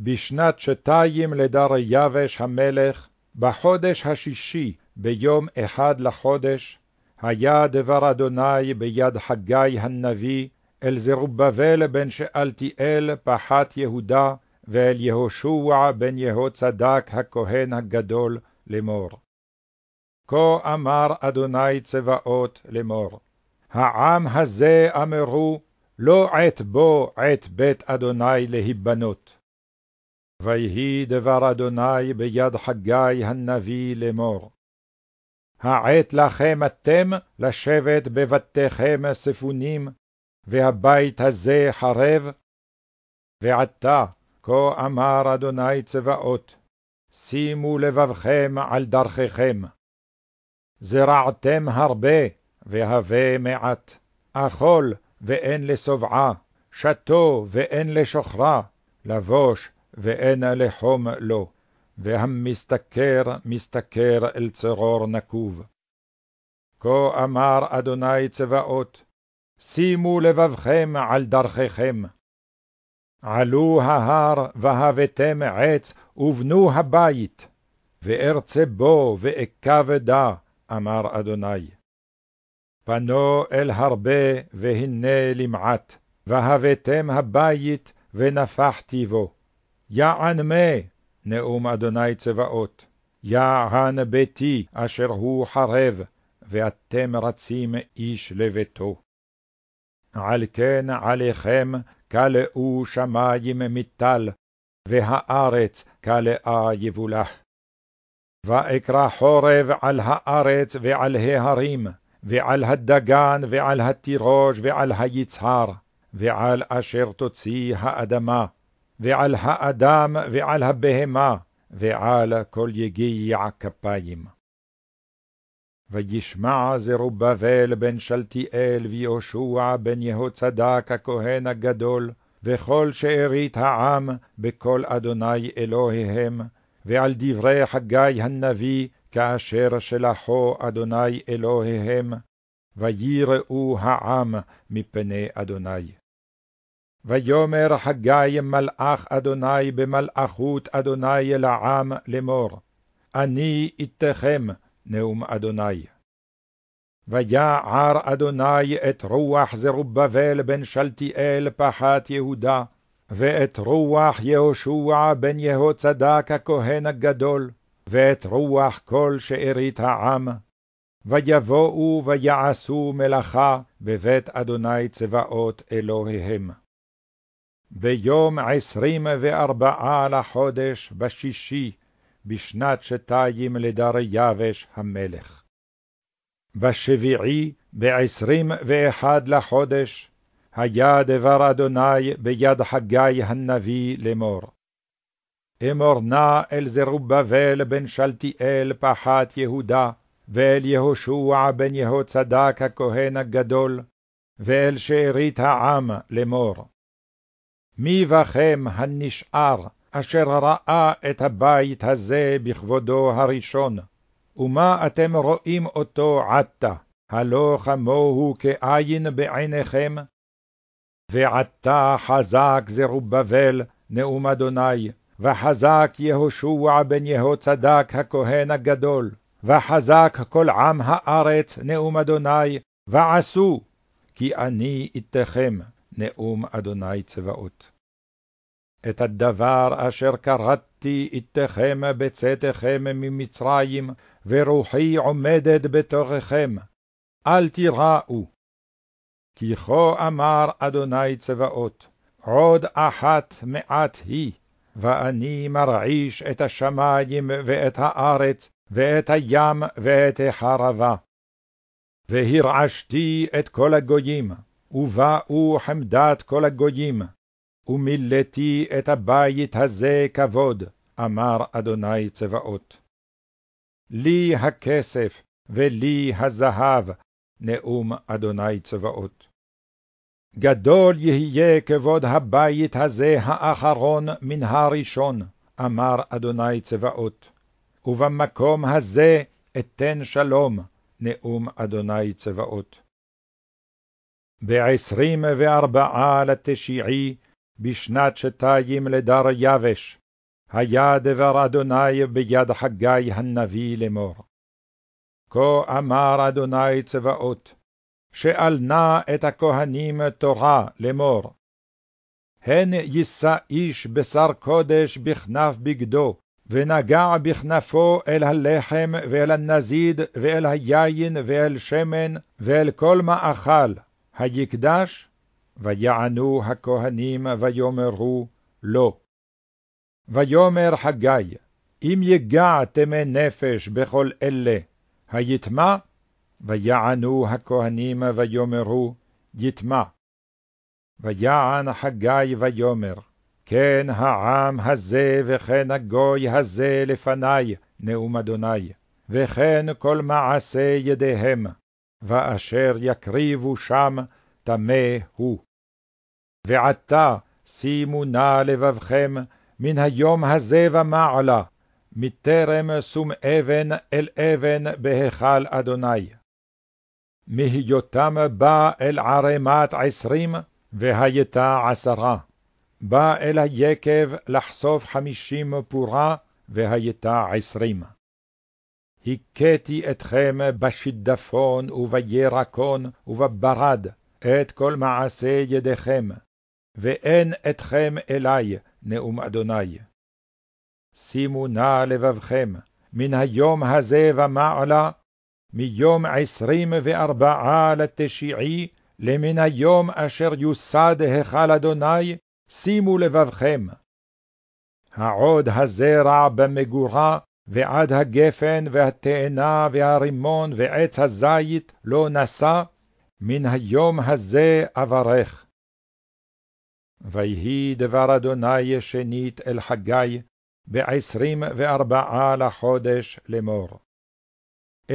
בשנת שתיים לדריווש המלך, בחודש השישי, ביום אחד לחודש, היה דבר אדוני ביד חגי הנביא, אל זרובבל בן שאלתיאל פחת יהודה, ואל יהושע בן יהוצדק הכהן הגדול לאמור. כה אמר אדוני צבאות לאמור, העם הזה אמרו, לא עת בו עת בית אדוני להיבנות. ויהי דבר אדוני ביד חגי הנביא לאמור. העת לכם אתם לשבת בבתיכם ספונים, והבית הזה חרב? ועתה, כה אמר אדוני צבאות, שימו לבבכם על דרכיכם. זרעתם הרבה, והווה מעט, אכול ואין לשובעה, שתו ואין לשוכרה, לבוש ואין לחום לו, והמשתכר משתכר אל צרור נקוב. כה אמר אדוני צבאות, שימו לבבכם על דרכיכם. עלו ההר והבאתם עץ ובנו הבית, וארצה בו ואכבדה, אמר אדוני. פנו אל הרבה והנה למעט, והבאתם הבית ונפחתי בו. יען מה, נאום אדוני צבאות, יען ביתי אשר הוא חרב, ואתם רצים איש לביתו. על כן עליכם כלאו שמים מטל, והארץ כלאה יבולח. ואקרא חורב על הארץ ועל ההרים, ועל הדגן ועל התירוש ועל היצהר, ועל אשר תוציא האדמה, ועל האדם ועל הבהמה, ועל כל יגיע כפיים. וישמע זרובבל בן שלתיאל ויהושע בן יהוצדק הכהן הגדול, וכל שארית העם בקול אדוני אלוהיהם, ועל דברי חגי הנביא, כאשר שלחו אדוני אלוהיהם, ויראו העם מפני אדוני. ויאמר חגי מלאך אדוני במלאכות אדוני לעם לאמור, אני איתכם, נאום אדוני. ויער אדוני את רוח זרובבל בן שלתיאל פחת יהודה, ואת רוח יהושע בן יהוצדק הכהן הגדול, ואת רוח כל שארית העם, ויבואו ויעשו מלאכה בבית אדוני צבאות אלוהיהם. ביום עשרים וארבעה לחודש בשישי, בשנת שתיים לדריווש המלך. בשביעי, בעשרים ואחד לחודש, היה דבר אדוני ביד חגי הנביא לאמור. אמור נא אל זרובבל בן שלתיאל פחת יהודה, ואל יהושע בן יהוצדק הכהן הגדול, ואל שארית העם לאמור. מי בכם הנשאר, אשר ראה את הבית הזה בכבודו הראשון, ומה אתם רואים אותו עתה, הלא כמוהו כעין בעיניכם? ועתה חזק זרובבל, נאום אדוני, וחזק יהושע בן יהוצדק הכהן הגדול, וחזק כל עם הארץ, נאום אדוני, ועשו, כי אני איתכם, נאום אדוני צבאות. את הדבר אשר קראתי איתכם בצאתכם ממצרים, ורוחי עומדת בתוככם, אל תיראו. כי כה אמר אדוני צבאות, עוד אחת מעט היא, ואני מרעיש את השמים ואת הארץ, ואת הים ואת החרבה. והרעשתי את כל הגויים, ובאו חמדת כל הגויים, ומילאתי את הבית הזה כבוד, אמר אדוני צבאות. לי הכסף ולי הזהב, נאום אדוני צבאות. גדול יהיה כבוד הבית הזה האחרון מן הראשון, אמר אדוני צבאות. ובמקום הזה אתן שלום, נאום אדוני צבאות. בעשרים וארבעה לתשיעי, בשנת שתיים לדר יבש, היה דבר אדוני ביד חגי הנביא לאמור. כה אמר אדוני צבאות, שאל נא את הכהנים תורה לאמור. הן יישא איש בשר קודש בכנף בגדו, ונגע בכנפו אל הלחם ואל הנזיד ואל היין ואל שמן ואל כל מאכל, היקדש, ויענו הכהנים ויאמרו לא. ויאמר חגי, אם יגע תמי נפש בכל אלה, היטמע? ויענו הכהנים ויאמרו, יטמע. ויען חגי ויאמר, כן העם הזה וכן הגוי הזה לפני, נאום אדוני, וכן כל מעשה ידיהם, ואשר יקריבו שם, טמא הוא. ועתה שימו נא לבבכם מן היום הזה ומעלה, מטרם שום אבן אל אבן בהיכל אדוני. מהיותם בא אל ערמת עשרים, והייתה עשרה. בא אל היקב לחשוף חמישים פורה, והייתה עשרים. הכיתי אתכם בשידפון ובירקון ובברד, את כל מעשה ידיכם, ואין אתכם אלי, נאום אדוני. שימו נא לבבכם, מן היום הזה ומעלה, מיום עשרים וארבעה לתשיעי, למן היום אשר יוסד היכל אדוני, שימו לבבכם. העוד הזרע במגורה, ועד הגפן והתאנה והרימון ועץ הזית לא נשא, מן היום הזה אברך. ויהי דבר אדוני שנית אל חגי, בעשרים וארבעה לחודש לאמור.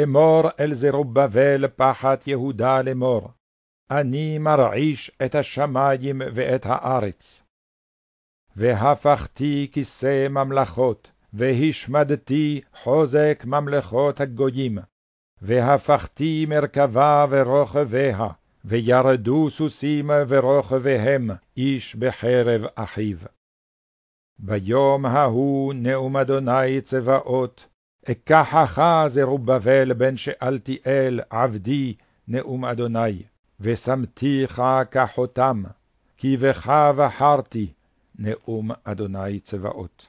אמור אל זרובבל פחת יהודה לאמור, אני מרעיש את השמים ואת הארץ. והפכתי כיסא ממלכות, והשמדתי חוזק ממלכות הגויים, והפכתי מרכבה ורוכביה, וירדו סוסים ורוכביהם, איש בחרב אחיו. ביום ההוא נאום אדוני צבאות, אקחך זרובבל בן שאלתיאל עבדי, נאום אדוני, ושמתיך כחותם, כי בך בחרתי, נאום אדוני צבאות.